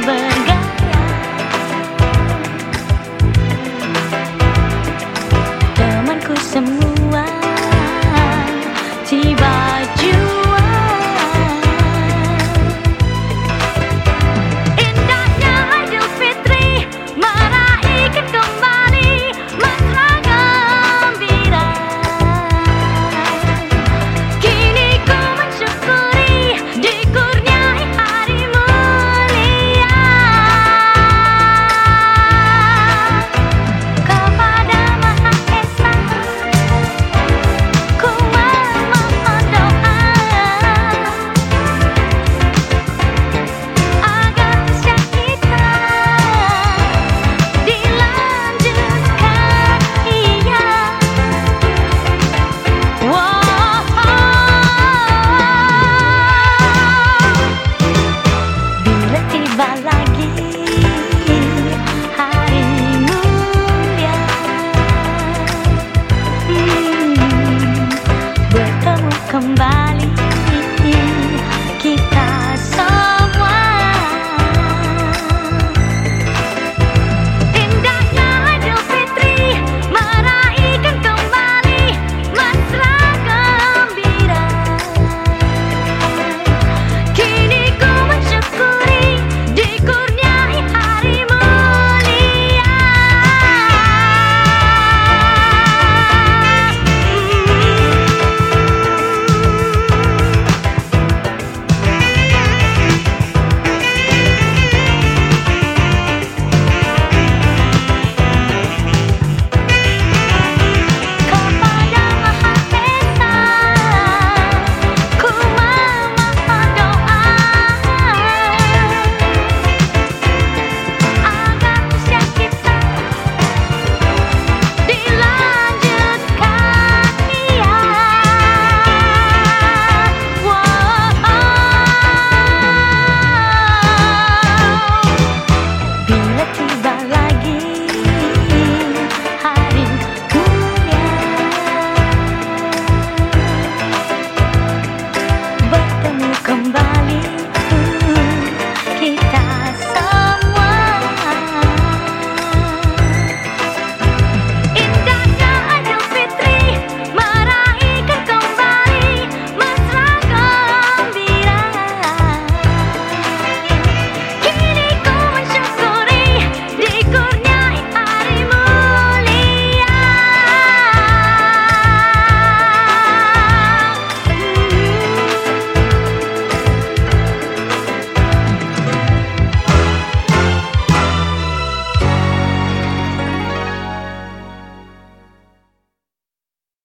baby.